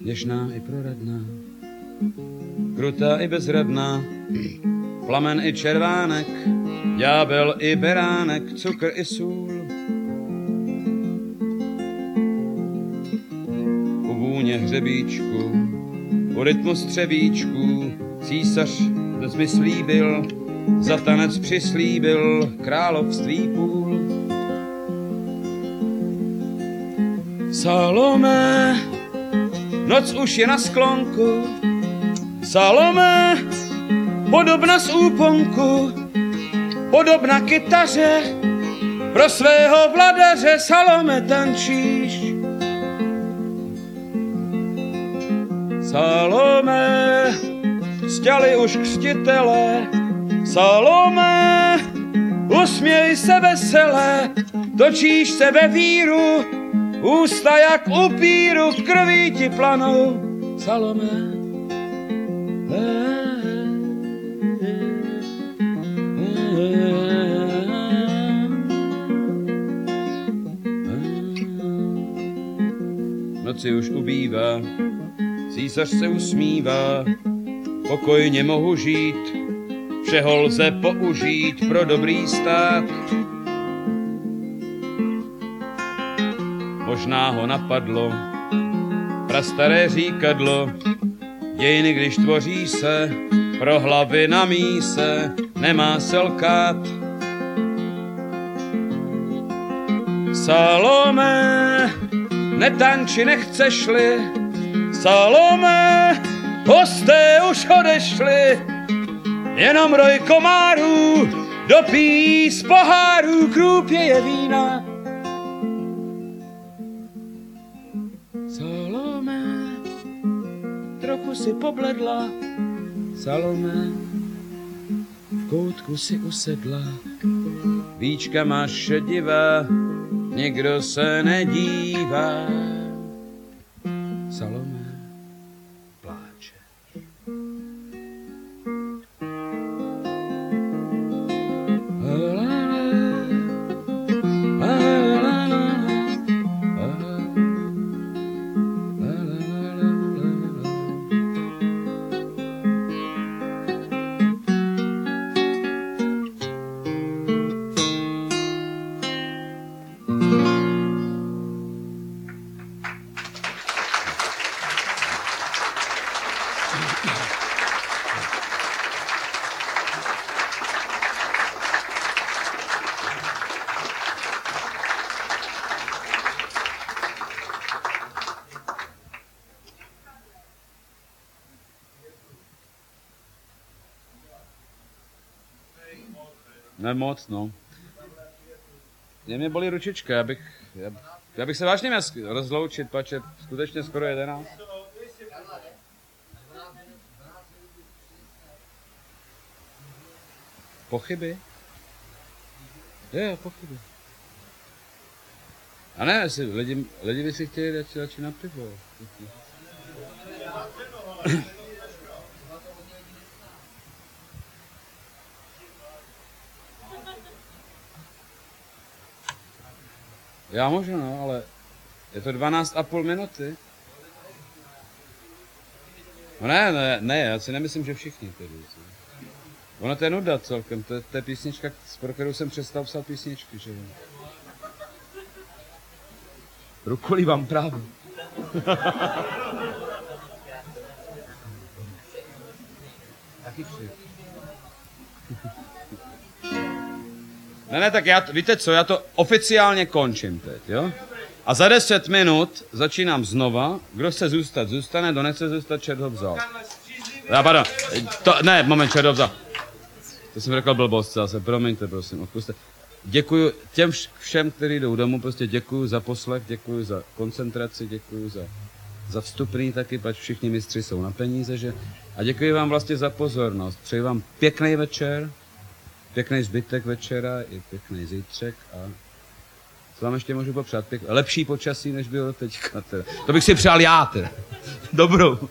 Něžná i proradná, krutá i bezradná, plamen i červánek, ďábel i beránek, cukr i sůl. U vůně hřebíčku, u rytmu střevíčku, císař dnes mi slíbil, za tanec přislíbil království půl. Salome, noc už je na sklonku, Salome, podobna z úponku, podobna kytaře, pro svého vladaře Salome tančíš. Salome, stěli už křtitele, Salome, usměj se veselé, točíš se ve víru, ústa jak upíru, krví ti planou, Salome. Noci už ubývá, císař se usmívá, pokojně mohu žít, všeho lze použít pro dobrý stát. Možná ho napadlo, prastaré říkadlo, dějiny, když tvoří se, pro hlavy na míse nemá selkát. Salome, netanči nechceš-li, Salome, hosté už odešli, jenom roj komárů dopí z pohárů krůpě je vína. Trochu si pobledla, Salome, v koutku si usedla, víčka máš šedivá, nikdo se nedívá. Salome Nemoc, no. Mě mě bolí ručička, já bych, já, já bych se vážně měl rozloučit, pače, skutečně skoro jedenáct. Pochyby? Je, pochyby. A ne, jestli lidi, lidi by si chtěli radši na pivo. Já můžu, no, ale je to 12 a půl minuty. No ne, ne, ne, já si nemyslím, že všichni tedy. Ono to je nuda celkem, to, je- to je písnička, pro kterou jsem přestal psát písničky, že jo. Rukolí vám právo. Taky. Ne, ne, tak já, víte co, já to oficiálně končím teď, jo? A za 10 minut začínám znova. Kdo chce zůstat, zůstane, kdo nechce zůstat, čert ho vzal. Já, pardon, to, ne, moment, čert ho vzal. To jsem řekl blbost zase, promiňte, prosím, odpuste. Děkuji těm vš- všem, kteří jdou domů, prostě děkuji za poslech, děkuji za koncentraci, děkuji za, za vstupný taky, pač všichni mistři jsou na peníze, že? A děkuji vám vlastně za pozornost. Přeji vám pěkný večer, pěkný zbytek večera i pěkný zítřek a co vám ještě můžu popřát? Pěk... Lepší počasí, než bylo teďka. Teda. To bych si přál já teda. Dobrou.